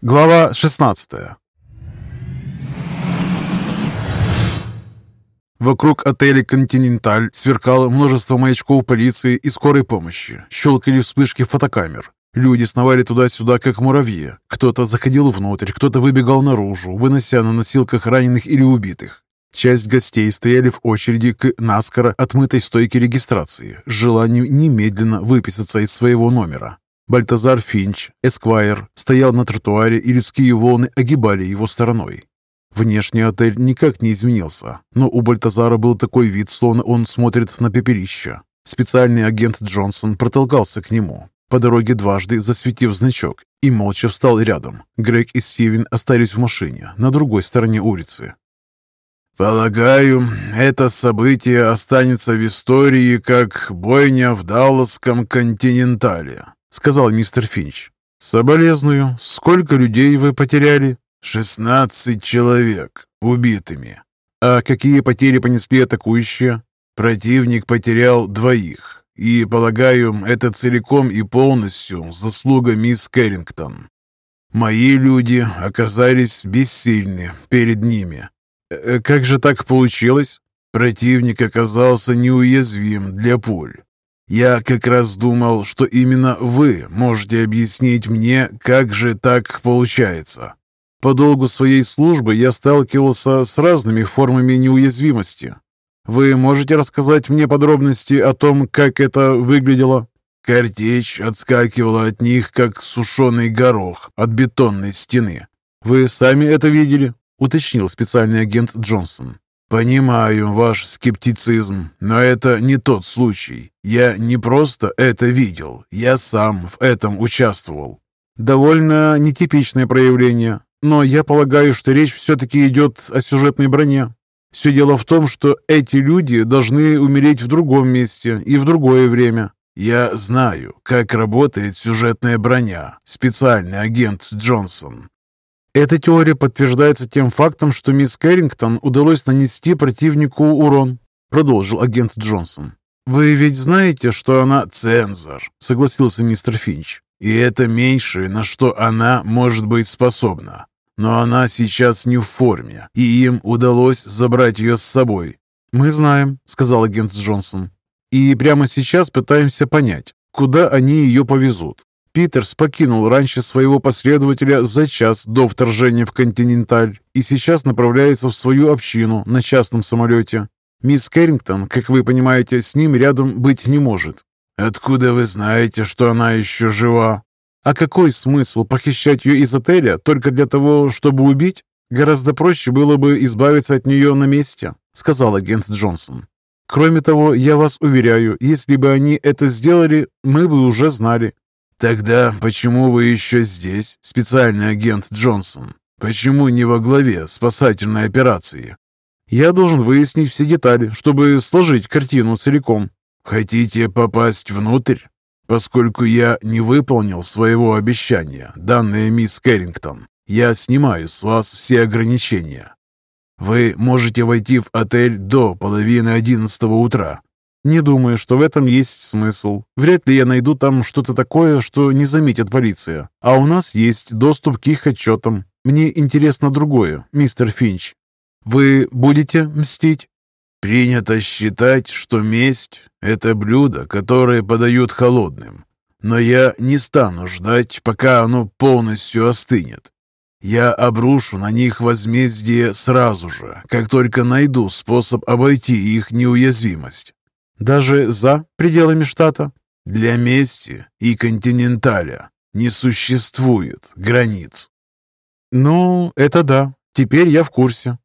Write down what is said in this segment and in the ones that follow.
Глава 16 Вокруг отеля «Континенталь» сверкало множество маячков полиции и скорой помощи. Щелкали вспышки фотокамер. Люди сновали туда-сюда, как муравьи. Кто-то заходил внутрь, кто-то выбегал наружу, вынося на носилках раненых или убитых. Часть гостей стояли в очереди к наскоро отмытой стойке регистрации с желанием немедленно выписаться из своего номера. Бальтазар Финч, Эсквайр, стоял на тротуаре, и людские волны огибали его стороной. Внешний отель никак не изменился, но у Бальтазара был такой вид, словно он смотрит на пепелище. Специальный агент Джонсон протолкался к нему, по дороге дважды засветив значок, и молча встал рядом. Грег и Стивен остались в машине, на другой стороне улицы. «Полагаю, это событие останется в истории как бойня в Далласском континентале», — сказал мистер Финч. «Соболезную. Сколько людей вы потеряли?» «Шестнадцать человек убитыми». «А какие потери понесли атакующие?» «Противник потерял двоих. И, полагаю, это целиком и полностью заслуга мисс Кэррингтон. Мои люди оказались бессильны перед ними». «Э, «Как же так получилось?» «Противник оказался неуязвим для пуль. Я как раз думал, что именно вы можете объяснить мне, как же так получается. По долгу своей службы я сталкивался с разными формами неуязвимости. Вы можете рассказать мне подробности о том, как это выглядело? Картечь отскакивала от них, как сушеный горох от бетонной стены. Вы сами это видели? Уточнил специальный агент Джонсон. «Понимаю ваш скептицизм, но это не тот случай. Я не просто это видел, я сам в этом участвовал». «Довольно нетипичное проявление, но я полагаю, что речь все-таки идет о сюжетной броне. Все дело в том, что эти люди должны умереть в другом месте и в другое время». «Я знаю, как работает сюжетная броня, специальный агент Джонсон. Эта теория подтверждается тем фактом, что мисс Кэррингтон удалось нанести противнику урон, продолжил агент Джонсон. «Вы ведь знаете, что она цензор», — согласился мистер Финч. «И это меньшее, на что она может быть способна. Но она сейчас не в форме, и им удалось забрать ее с собой». «Мы знаем», — сказал агент Джонсон. «И прямо сейчас пытаемся понять, куда они ее повезут. Питерс покинул раньше своего последователя за час до вторжения в «Континенталь» и сейчас направляется в свою общину на частном самолете. Мисс Кэррингтон, как вы понимаете, с ним рядом быть не может. «Откуда вы знаете, что она еще жива?» «А какой смысл похищать ее из отеля только для того, чтобы убить? Гораздо проще было бы избавиться от нее на месте», — сказал агент Джонсон. «Кроме того, я вас уверяю, если бы они это сделали, мы бы уже знали. «Тогда почему вы еще здесь, специальный агент Джонсон? Почему не во главе спасательной операции?» «Я должен выяснить все детали, чтобы сложить картину целиком». «Хотите попасть внутрь?» «Поскольку я не выполнил своего обещания, данное мисс Кэррингтон, я снимаю с вас все ограничения. Вы можете войти в отель до половины одиннадцатого утра, не думаю, что в этом есть смысл. Вряд ли я найду там что-то такое, что не заметит полиция. А у нас есть доступ к их отчетам. Мне интересно другое, мистер Финч. Вы будете мстить? Принято считать, что месть – это блюдо, которое подают холодным. Но я не стану ждать, пока оно полностью остынет. Я обрушу на них возмездие сразу же, как только найду способ обойти их неуязвимость. Даже за пределами штата? Для мести и континенталя не существует границ. Ну, это да. Теперь я в курсе.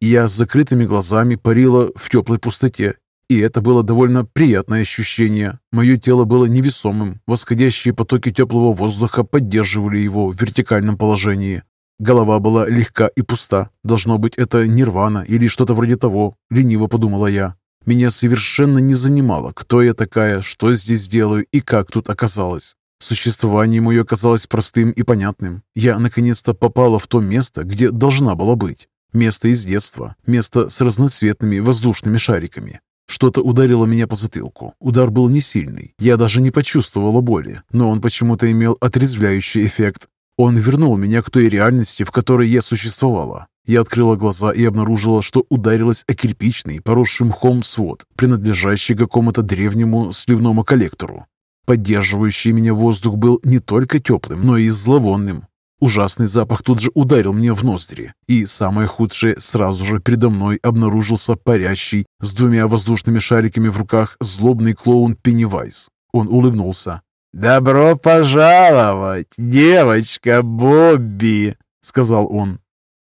Я с закрытыми глазами парила в теплой пустоте, и это было довольно приятное ощущение. Мое тело было невесомым, восходящие потоки теплого воздуха поддерживали его в вертикальном положении. Голова была легка и пуста. Должно быть, это нирвана или что-то вроде того, лениво подумала я. Меня совершенно не занимало, кто я такая, что здесь делаю и как тут оказалась. Существование мое казалось простым и понятным. Я наконец-то попала в то место, где должна была быть. Место из детства, место с разноцветными воздушными шариками. Что-то ударило меня по затылку. Удар был не сильный. Я даже не почувствовала боли, но он почему-то имел отрезвляющий эффект. Он вернул меня к той реальности, в которой я существовала. Я открыла глаза и обнаружила, что ударилась о кирпичный, поросший мхом свод, принадлежащий какому-то древнему сливному коллектору. Поддерживающий меня воздух был не только теплым, но и зловонным. Ужасный запах тут же ударил мне в ноздри, и самое худшее, сразу же передо мной обнаружился парящий с двумя воздушными шариками в руках злобный клоун Пеннивайз. Он улыбнулся. «Добро пожаловать, девочка Бобби!» — сказал он.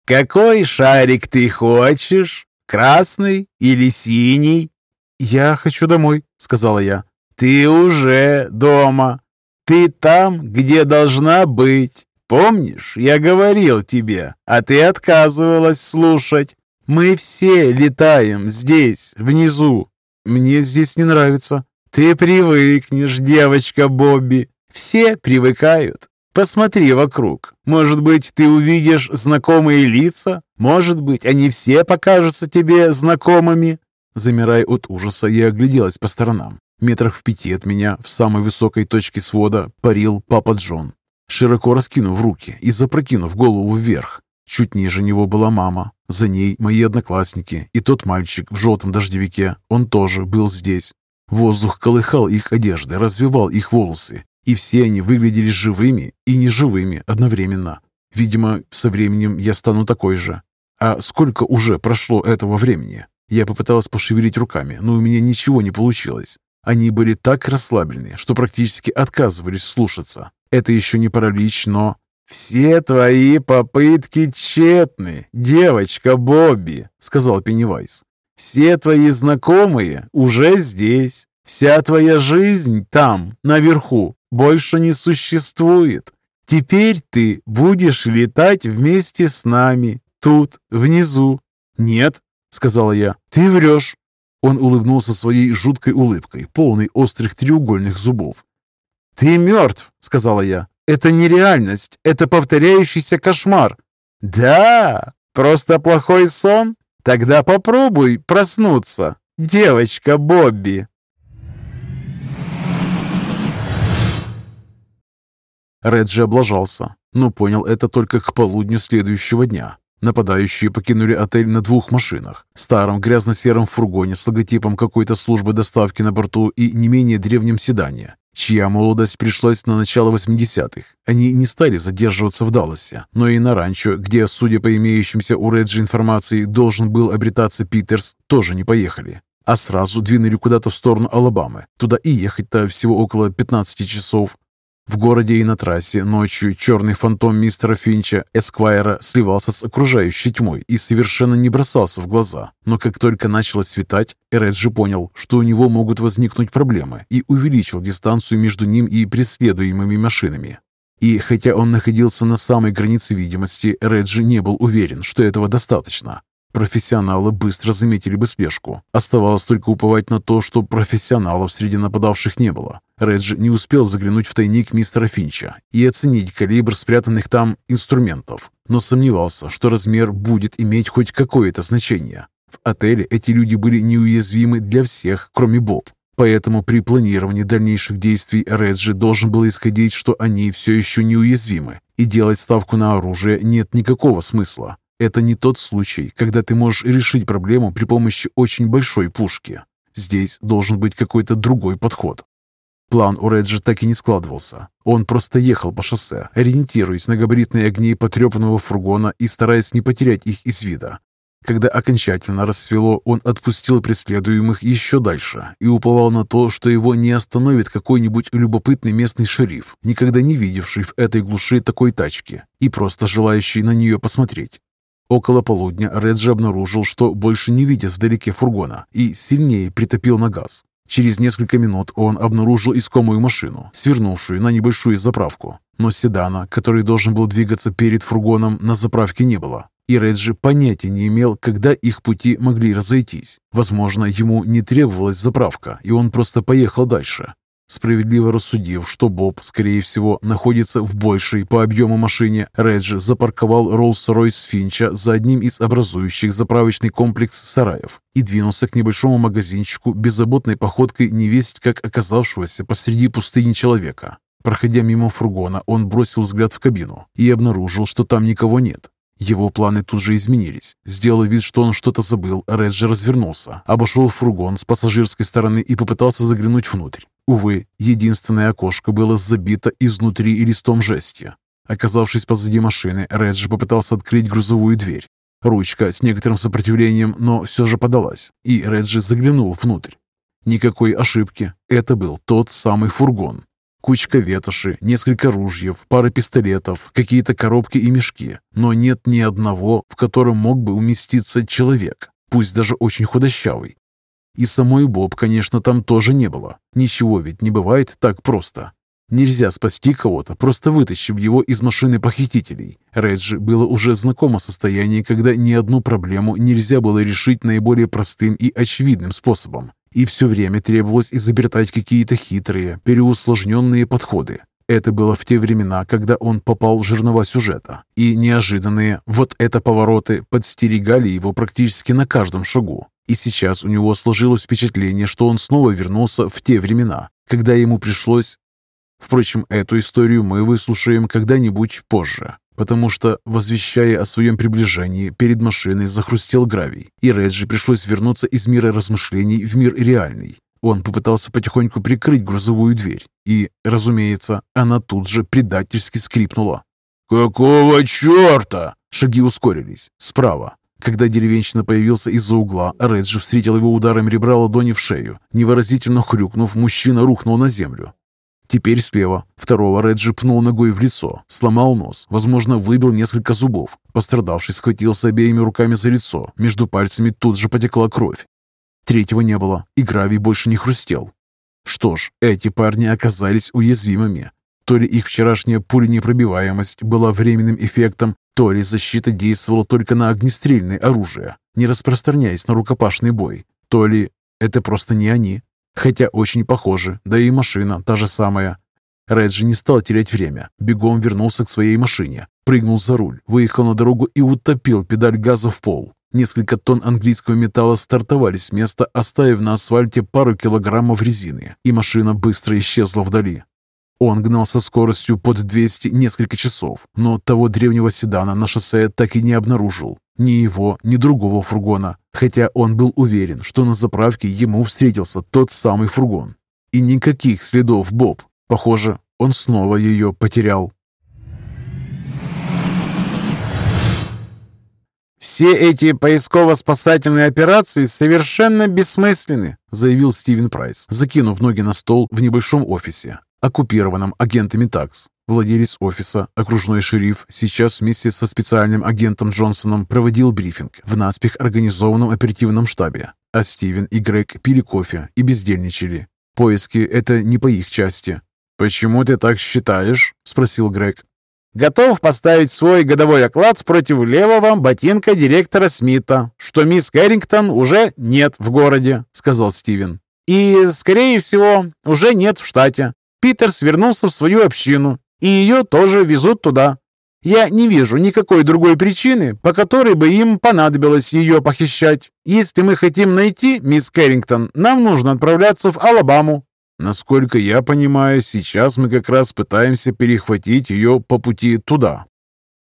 «Какой шарик ты хочешь? Красный или синий?» «Я хочу домой», — сказала я. «Ты уже дома. Ты там, где должна быть. Помнишь, я говорил тебе, а ты отказывалась слушать. Мы все летаем здесь, внизу. Мне здесь не нравится. Ты привыкнешь, девочка Бобби. Все привыкают. Посмотри вокруг. Может быть, ты увидишь знакомые лица? Может быть, они все покажутся тебе знакомыми?» Замирая от ужаса, я огляделась по сторонам. Метрах в пяти от меня, в самой высокой точке свода, парил папа Джон широко раскинув руки и запрокинув голову вверх. Чуть ниже него была мама, за ней мои одноклассники и тот мальчик в желтом дождевике, он тоже был здесь. Воздух колыхал их одежды, развивал их волосы, и все они выглядели живыми и неживыми одновременно. Видимо, со временем я стану такой же. А сколько уже прошло этого времени? Я попыталась пошевелить руками, но у меня ничего не получилось. Они были так расслаблены, что практически отказывались слушаться. Это еще не паралич, но... «Все твои попытки тщетны, девочка Бобби», — сказал Пеннивайз. «Все твои знакомые уже здесь. Вся твоя жизнь там, наверху, больше не существует. Теперь ты будешь летать вместе с нами, тут, внизу». «Нет», — сказала я, — «ты врешь». Он улыбнулся своей жуткой улыбкой, полной острых треугольных зубов. «Ты мертв», — сказала я. «Это не реальность, это повторяющийся кошмар». «Да, просто плохой сон? Тогда попробуй проснуться, девочка Бобби». Реджи облажался, но понял это только к полудню следующего дня. Нападающие покинули отель на двух машинах. Старом грязно-сером фургоне с логотипом какой-то службы доставки на борту и не менее древнем седане, чья молодость пришлась на начало 80-х. Они не стали задерживаться в Далласе, но и на ранчо, где, судя по имеющимся у Реджи информации, должен был обретаться Питерс, тоже не поехали а сразу двинули куда-то в сторону Алабамы. Туда и ехать-то всего около 15 часов. В городе и на трассе ночью черный фантом мистера Финча, Эсквайра, сливался с окружающей тьмой и совершенно не бросался в глаза. Но как только начало светать, Эреджи понял, что у него могут возникнуть проблемы и увеличил дистанцию между ним и преследуемыми машинами. И хотя он находился на самой границе видимости, Реджи не был уверен, что этого достаточно. Профессионалы быстро заметили бы слежку. Оставалось только уповать на то, что профессионалов среди нападавших не было. Реджи не успел заглянуть в тайник мистера Финча и оценить калибр спрятанных там инструментов, но сомневался, что размер будет иметь хоть какое-то значение. В отеле эти люди были неуязвимы для всех, кроме Боб. Поэтому при планировании дальнейших действий Реджи должен был исходить, что они все еще неуязвимы, и делать ставку на оружие нет никакого смысла. Это не тот случай, когда ты можешь решить проблему при помощи очень большой пушки. Здесь должен быть какой-то другой подход. План у Реджи так и не складывался. Он просто ехал по шоссе, ориентируясь на габаритные огни потрепанного фургона и стараясь не потерять их из вида. Когда окончательно рассвело, он отпустил преследуемых еще дальше и уповал на то, что его не остановит какой-нибудь любопытный местный шериф, никогда не видевший в этой глуши такой тачки и просто желающий на нее посмотреть. Около полудня Реджи обнаружил, что больше не видит вдалеке фургона и сильнее притопил на газ. Через несколько минут он обнаружил искомую машину, свернувшую на небольшую заправку. Но седана, который должен был двигаться перед фургоном, на заправке не было. И Реджи понятия не имел, когда их пути могли разойтись. Возможно, ему не требовалась заправка, и он просто поехал дальше. Справедливо рассудив, что Боб, скорее всего, находится в большей по объему машине, Реджи запарковал Роллс-Ройс Финча за одним из образующих заправочный комплекс сараев и двинулся к небольшому магазинчику беззаботной походкой невесть, как оказавшегося посреди пустыни человека. Проходя мимо фургона, он бросил взгляд в кабину и обнаружил, что там никого нет. Его планы тут же изменились. Сделав вид, что он что-то забыл, Реджи развернулся, обошел фургон с пассажирской стороны и попытался заглянуть внутрь. Увы, единственное окошко было забито изнутри листом жести. Оказавшись позади машины, Реджи попытался открыть грузовую дверь. Ручка с некоторым сопротивлением, но все же подалась, и Реджи заглянул внутрь. Никакой ошибки. Это был тот самый фургон. Кучка ветоши, несколько ружьев, пара пистолетов, какие-то коробки и мешки, но нет ни одного, в котором мог бы уместиться человек, пусть даже очень худощавый. И самой Боб, конечно, там тоже не было. Ничего ведь не бывает так просто. Нельзя спасти кого-то, просто вытащив его из машины похитителей. Реджи было уже знакомо состояние, когда ни одну проблему нельзя было решить наиболее простым и очевидным способом и все время требовалось изобретать какие-то хитрые, переусложненные подходы. Это было в те времена, когда он попал в жернова сюжета, и неожиданные вот это повороты подстерегали его практически на каждом шагу. И сейчас у него сложилось впечатление, что он снова вернулся в те времена, когда ему пришлось... Впрочем, эту историю мы выслушаем когда-нибудь позже потому что, возвещая о своем приближении, перед машиной захрустел гравий, и Реджи пришлось вернуться из мира размышлений в мир реальный. Он попытался потихоньку прикрыть грузовую дверь, и, разумеется, она тут же предательски скрипнула. «Какого черта?» Шаги ускорились. Справа. Когда деревенщина появился из-за угла, Реджи встретил его ударом ребра ладони в шею. Невыразительно хрюкнув, мужчина рухнул на землю. Теперь слева. Второго Реджи пнул ногой в лицо, сломал нос, возможно, выбил несколько зубов. Пострадавший схватился обеими руками за лицо, между пальцами тут же потекла кровь. Третьего не было, и гравий больше не хрустел. Что ж, эти парни оказались уязвимыми. То ли их вчерашняя пуленепробиваемость была временным эффектом, то ли защита действовала только на огнестрельное оружие, не распространяясь на рукопашный бой, то ли это просто не они. Хотя очень похожи, да и машина та же самая. Реджи не стал терять время, бегом вернулся к своей машине, прыгнул за руль, выехал на дорогу и утопил педаль газа в пол. Несколько тонн английского металла стартовали с места, оставив на асфальте пару килограммов резины, и машина быстро исчезла вдали. Он гнал со скоростью под 200 несколько часов, но того древнего седана на шоссе так и не обнаружил. Ни его, ни другого фургона, хотя он был уверен, что на заправке ему встретился тот самый фургон. И никаких следов Боб. Похоже, он снова ее потерял. «Все эти поисково-спасательные операции совершенно бессмысленны», заявил Стивен Прайс, закинув ноги на стол в небольшом офисе, оккупированном агентами ТАКС. Владелец офиса, окружной шериф, сейчас вместе со специальным агентом Джонсоном проводил брифинг в наспех организованном оперативном штабе, а Стивен и Грег пили кофе и бездельничали. Поиски – это не по их части. «Почему ты так считаешь?» – спросил Грег. «Готов поставить свой годовой оклад против левого ботинка директора Смита, что мисс Кэррингтон уже нет в городе», – сказал Стивен. «И, скорее всего, уже нет в штате. Питерс вернулся в свою общину, и ее тоже везут туда. Я не вижу никакой другой причины, по которой бы им понадобилось ее похищать. Если мы хотим найти мисс Кэррингтон, нам нужно отправляться в Алабаму». «Насколько я понимаю, сейчас мы как раз пытаемся перехватить ее по пути туда».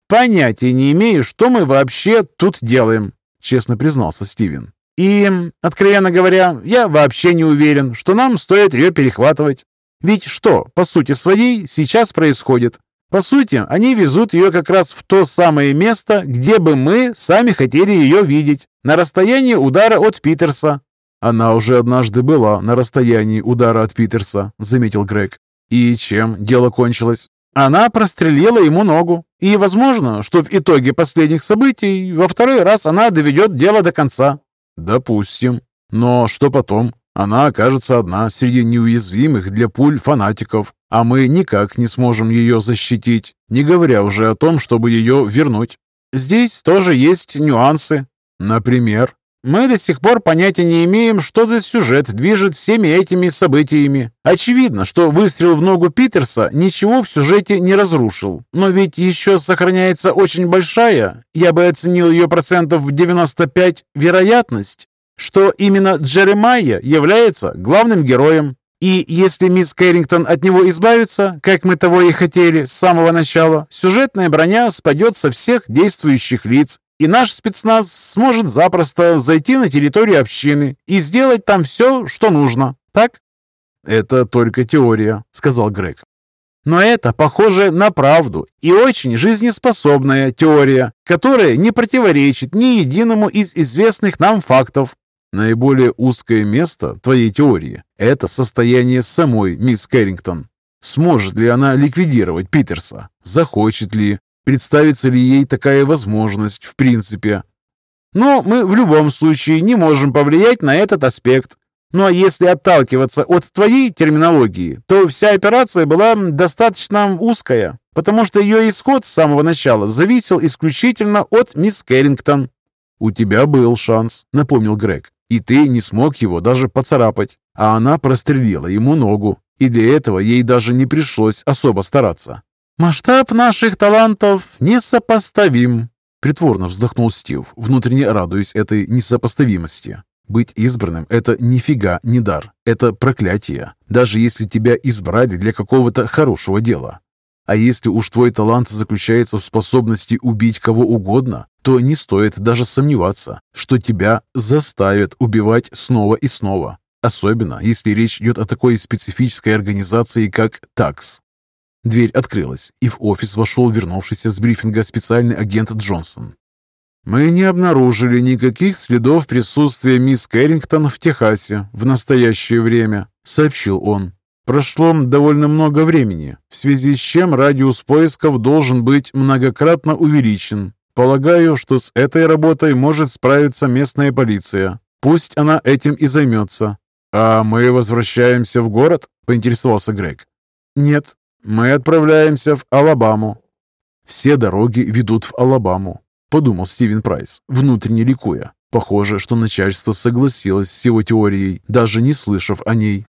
«Понятия не имею, что мы вообще тут делаем», — честно признался Стивен. «И, откровенно говоря, я вообще не уверен, что нам стоит ее перехватывать. Ведь что, по сути своей, сейчас происходит? По сути, они везут ее как раз в то самое место, где бы мы сами хотели ее видеть, на расстоянии удара от Питерса. «Она уже однажды была на расстоянии удара от Питерса», — заметил Грег. «И чем дело кончилось?» Она прострелила ему ногу. И возможно, что в итоге последних событий во второй раз она доведет дело до конца. «Допустим. Но что потом?» Она окажется одна среди неуязвимых для пуль фанатиков, а мы никак не сможем ее защитить, не говоря уже о том, чтобы ее вернуть. Здесь тоже есть нюансы. Например, Мы до сих пор понятия не имеем, что за сюжет движет всеми этими событиями. Очевидно, что выстрел в ногу Питерса ничего в сюжете не разрушил. Но ведь еще сохраняется очень большая, я бы оценил ее процентов в 95, вероятность, что именно Джеремайя является главным героем. И если мисс Кэррингтон от него избавится, как мы того и хотели с самого начала, сюжетная броня спадет со всех действующих лиц, и наш спецназ сможет запросто зайти на территорию общины и сделать там все, что нужно. Так? «Это только теория», — сказал Грег. Но это похоже на правду и очень жизнеспособная теория, которая не противоречит ни единому из известных нам фактов. Наиболее узкое место твоей теории – это состояние самой мисс Кэррингтон. Сможет ли она ликвидировать Питерса? Захочет ли? Представится ли ей такая возможность в принципе? Но мы в любом случае не можем повлиять на этот аспект. Ну а если отталкиваться от твоей терминологии, то вся операция была достаточно узкая, потому что ее исход с самого начала зависел исключительно от мисс Кэррингтон. «У тебя был шанс», — напомнил Грег, «и ты не смог его даже поцарапать, а она прострелила ему ногу, и для этого ей даже не пришлось особо стараться. «Масштаб наших талантов несопоставим», — притворно вздохнул Стив, внутренне радуясь этой несопоставимости. «Быть избранным — это нифига не дар, это проклятие, даже если тебя избрали для какого-то хорошего дела. А если уж твой талант заключается в способности убить кого угодно, то не стоит даже сомневаться, что тебя заставят убивать снова и снова. Особенно, если речь идет о такой специфической организации, как ТАКС. Дверь открылась, и в офис вошел вернувшийся с брифинга специальный агент Джонсон. «Мы не обнаружили никаких следов присутствия мисс Кэррингтон в Техасе в настоящее время», — сообщил он. «Прошло довольно много времени, в связи с чем радиус поисков должен быть многократно увеличен. Полагаю, что с этой работой может справиться местная полиция. Пусть она этим и займется». «А мы возвращаемся в город?» — поинтересовался Грег. «Нет, мы отправляемся в Алабаму». «Все дороги ведут в Алабаму», — подумал Стивен Прайс, внутренне ликуя. Похоже, что начальство согласилось с его теорией, даже не слышав о ней.